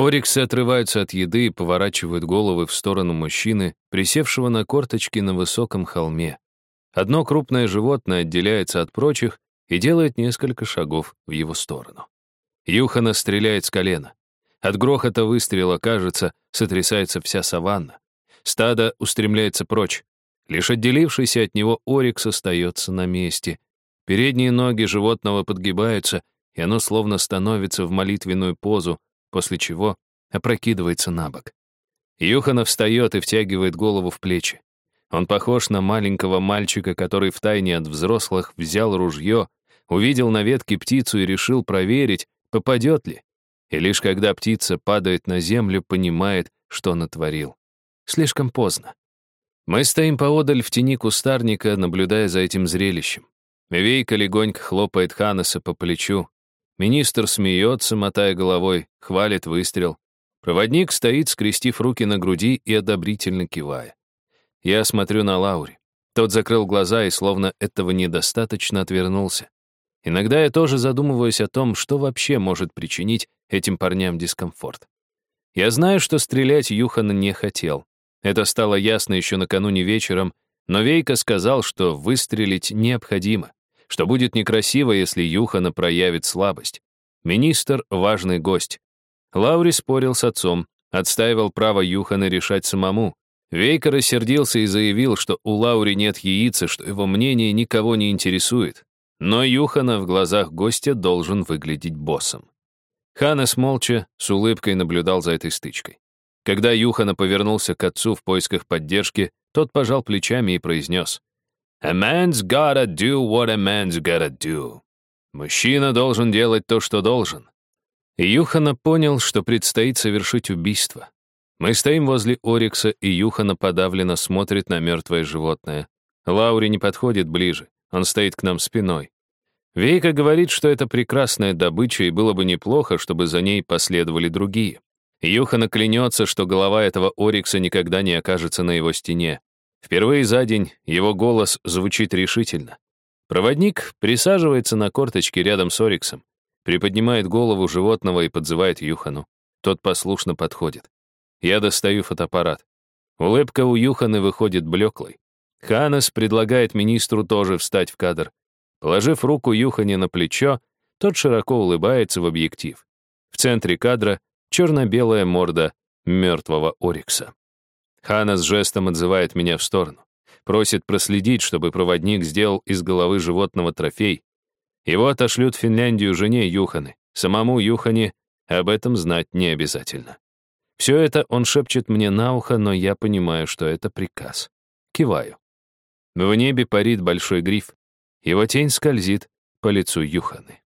Ориксы отрываются от еды и поворачивают головы в сторону мужчины, присевшего на корточки на высоком холме. Одно крупное животное отделяется от прочих и делает несколько шагов в его сторону. Юхана стреляет с колена. От грохота выстрела, кажется, сотрясается вся саванна. Стадо устремляется прочь. Лишь отделившийся от него Орикс остается на месте. Передние ноги животного подгибаются, и оно словно становится в молитвенную позу, после чего опрокидывается на бок. Юхана встает и втягивает голову в плечи. Он похож на маленького мальчика, который втайне от взрослых взял ружье, увидел на ветке птицу и решил проверить, попадет ли. И лишь когда птица падает на землю, понимает, что натворил. Слишком поздно. Мы стоим поодаль в тени кустарника, наблюдая за этим зрелищем. Вейка легонько хлопает Ханнеса по плечу, Министр смеется, мотая головой, хвалит выстрел. Проводник стоит, скрестив руки на груди и одобрительно кивая. Я смотрю на Лаури. Тот закрыл глаза и словно этого недостаточно отвернулся. Иногда я тоже задумываюсь о том, что вообще может причинить этим парням дискомфорт. Я знаю, что стрелять Юхан не хотел. Это стало ясно еще накануне вечером, но Вейка сказал, что выстрелить необходимо что будет некрасиво, если Юхана проявит слабость. Министр — важный гость. Лаури спорил с отцом, отстаивал право Юхана решать самому. Вейка рассердился и заявил, что у Лаури нет яиц, что его мнение никого не интересует. Но Юхана в глазах гостя должен выглядеть боссом. Ханес молча, с улыбкой наблюдал за этой стычкой. Когда Юхана повернулся к отцу в поисках поддержки, тот пожал плечами и произнес. A man's gotta do what a man's gotta do. Мужчина должен делать то, что должен. Юхана понял, что предстоит совершить убийство. Мы стоим возле Орикса, и Юхана подавленно смотрит на мертвое животное. Лаури не подходит ближе, он стоит к нам спиной. Вейка говорит, что это прекрасная добыча, и было бы неплохо, чтобы за ней последовали другие. Юхана клянется, что голова этого Орикса никогда не окажется на его стене. Впервые за день его голос звучит решительно. Проводник присаживается на корточке рядом с Ориксом, приподнимает голову животного и подзывает Юхану. Тот послушно подходит. Я достаю фотоаппарат. Улыбка у Юханы выходит блеклой. Ханес предлагает министру тоже встать в кадр. Положив руку Юхане на плечо, тот широко улыбается в объектив. В центре кадра черно-белая морда мертвого Орикса. Хана с жестом отзывает меня в сторону. Просит проследить, чтобы проводник сделал из головы животного трофей. Его отошлют в Финляндию жене Юханы. Самому Юхане об этом знать не обязательно. Все это он шепчет мне на ухо, но я понимаю, что это приказ. Киваю. В небе парит большой гриф. Его тень скользит по лицу Юханы.